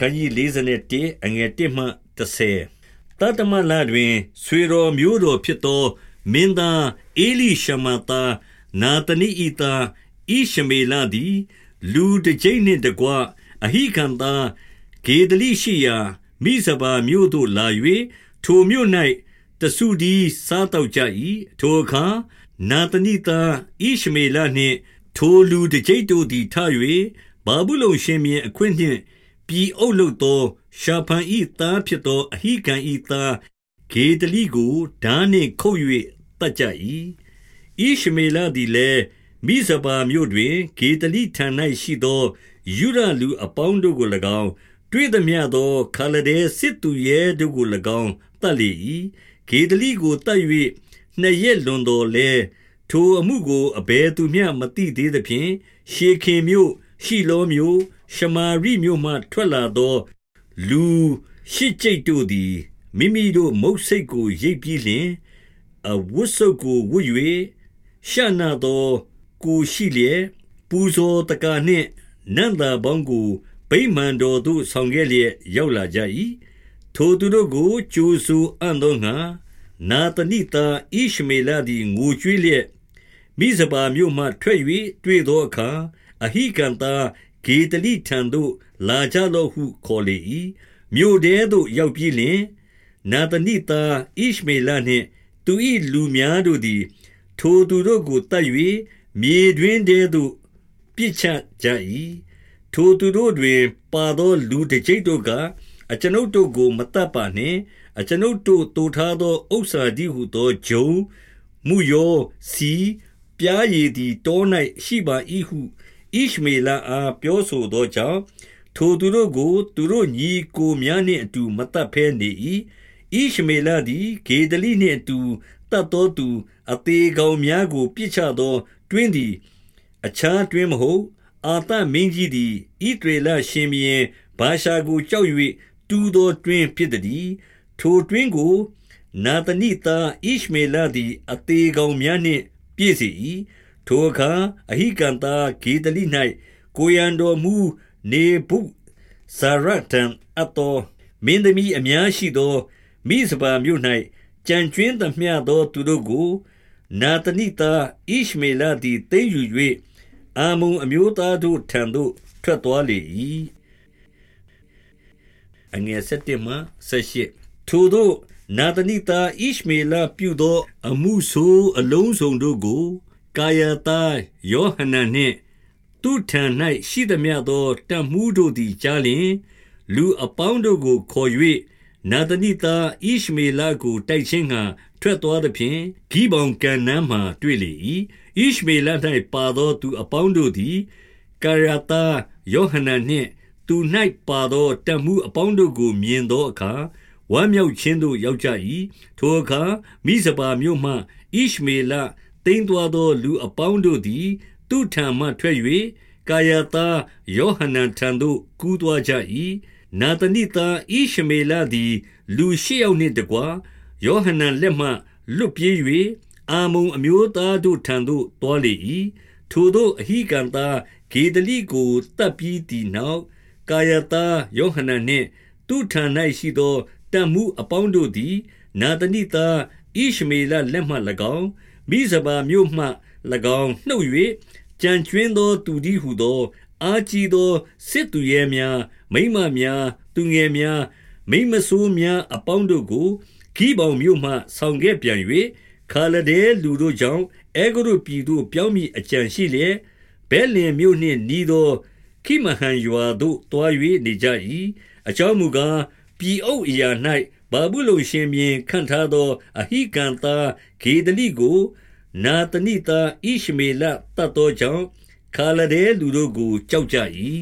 ခန်းကြီး41အငယ်1မှ30တတမလတွင်ဆွေတော်မျိုးတော်ဖြစ်သောမင်းသားအေလိရှမသာနာတနိဤသားဣရှမေလသည် လူတကြိတ်နှင့်တကွအဟိကံသားဂေဒလိရှိရာမိဇဘာမြို့သို့လာ၍ထိုမြို့၌တဆုဒီစားတောက်ကြ၏ထိုအခါနာတနိသားဣရှမေလနှင့် ထိုလူတကြိတ်တို့သည်ထ၍ဘာဘူးလုံရှင်မြင်အခွင့်နှင့် ပြည်အုပ်လုပ်သော ရှာဖန်ဤသားဖြစ်သော အဟိကံဤသားဂေဒလိကိုဓာနှင့်ခုတ်၍တတ်ကြ၏ဣရှမေလသည်လည်းမိဇဘာမြို့တွင်ဂေဒလိထံ၌ရှိသောယူရလူအပေါင်းတို့ကို၎င်းတွေ့သည်မြသောခါလဒဲစစ်သူရဲတို့ကို၎င်းတတ်လေ၏ဂေဒလိကိုတတ်၍နှစ်ရက်လွန်တော်လဲထိုအမှုကိုအဘယ်သူမျှမသိသေးသဖြင့်ရှေခင်မြို့ရှိလောမြို့ ရှမာရိမြို့မှထွက်လာသော လူရှစ်ကျိတ်တို့သည်မိမိတို့မုတ်စိတ်ကိုရိပ်ပြီးလျှင်အဝတ်စုပ်ကိုဝတ်၍ရှနာသောကိုရှိလျက်ပူဇော်တကာနှင့်နန္တာပေါင်းကိုဗိမာန်တော်သို့ဆောင်ခဲ့လျက်ရောက်လာကြ၏ထိုသူတို့ကိုကြိုးဆူအံ့သောငါနာတနိတာဣရှမေလသည်ငိုကြွေးလျက်မိဇဘာမြို့မှထွက်၍တွေ့သောအခါအဟိကံသား ဂေတလိထံသို့ လာကြလော့ဟုခေါ်လေ၏မြို့ထဲသို့ရောက်ပြီးလျှင်နာတနိတာဣရှမေလနှင့် သူ၏လူများတို့သည် ထိုသူတို့ကိုတတ်၍မြေတွင်ထဲသို့ပြစ်ချကြ၏ထိုသူတို့တွင် ပါသောလူတစ်ကျိပ်တို့ကအကျွန်ုပ်တို့ကိုမတတ်ပါနှင့်အကျွန်ုပ်တို့တူထားသောဥစ္စာသည်ဟုသောဂျုံမှုယောစီပြားရည်သည်တော၌ရှိပါ၏ဟု ဣရှမေလအားပြောဆိုသောကြောင့်ထိုသူတို့ကို သူတို့ညီကိုများနှင့်အတူမတတ်ဖဲနေ၏ဣရှမေလသည်ဂေဒလိနှင့်အတူတတ်သောသူ အသေးကောင်များကို ပြစ်ချသော တွင်းသည် အခြားတွင်းမဟုတ် အာသမင်းကြီးသည်ဣဒရေလရှင်ဘီရင်ဘာရှာကိုကြောက်၍တူးသောတွင်ဖြစ်သည်ထိုတွင်ကို နာသနိသားဣရှမေလသည် အသေးကောင်များနှင့် ပြည့်စေ၏ ထိုအခါအဟိကံသားဂေဒလိ၌ကိုရန်တော်မူနေဘုဇာရတံအတော်မင်းသမီးအများရှိသောမိစပါမြို့၌ကြံကျွင်းသမျှသောသူတို့ကို နာသနိသားဣရှမေလသည်သိမ်းယူ၍အာမုန်အမျိုးသားတို့ထံသို့ထွက်သွားလေ၏အငယ်7မှ18ထိုတို့နာသနိသားဣရှမေလပြုသော အမှုဆိုးအလုံးစုံတို့ကို ကာယသားယောဟနန်နှင့် သူထံ၌ရှိသမျှသောတတ်မှုတို့သည်ကြားလျင်လူအပေါင်းတို့ကိုခေါ်၍နာသနိသားဣရှမေလကိုတိုက်ခြင်းငှာထွက်သွားသည်ဖြင့်ဂိဘောင်ကန်နန်းမှတွေ့လေ၏ဣရှမေလ၌ပါသောသူအပေါင်းတို့သည်ကာယတာယောဟနန်နှင့်သူ၌ပါသောတမှုအပေါင်းတို့ကိုမြင်သောအခါဝမ်းမြောက်ခြင်းသို့ရောက်ကြ၏ထိုအခါမိဇပါမြို့မှဣရှမေလ တိမ်သွာသော လူအပေါင်းတို့သည် သူထံမှထွက်၍ကာယတာယောဟနန်ထံသို့ ကူးသွားကြ၏နာသနိသားဣရှမေလသည် လူရှိယောက်နှင့်တကွာယောဟနန်လက်မှ လွတ်ပြေး၍အာမုံအမျိုးသားတို့ထံသို့တွားလေ၏ထိုသို့ အဟိကံသားဂေဒလိကိုတပ်ပြီးတည်နောက် ကာယတာယောဟနန်နှင့် သူထံ၌ရှိသောတန်မှုအပေါင်းတို့သည် နာသနိသားဣရှမေလလက်မှ၎င်း မိဇဘာမြို့မှ၎င်းနှုတ်၍ကြံကျွင်းသောသူသည်ဟုသော အာကြီးသောစစ်သူရဲများမိမများသူငယ်များမိမဆိုးများအပေါင်းတို့ကိုဂိဘောင်မြို့မှဆောင်ခဲ့ပြန်၍ခါလဒဲလူတို့ကြောင့်အေဂရုပြည်သို့ပြောင်းမိအကြံရှိလျက်ဘဲလင်မြို့နှင့်နီးသောခိမဟန်ရွာသို့တွား၍နေကြ၏အကြောင်းမူကားပြည်အုပ်အရာ၌ ဘာဘူးလုံရှင်မြင်ခံထားသော အဟိကံသားဂေဒလိကို နာတနိသားဣရှမေလတတ်သောကြောင့်ခါလဒဲလူတို့ကိုကြောက်ကြ၏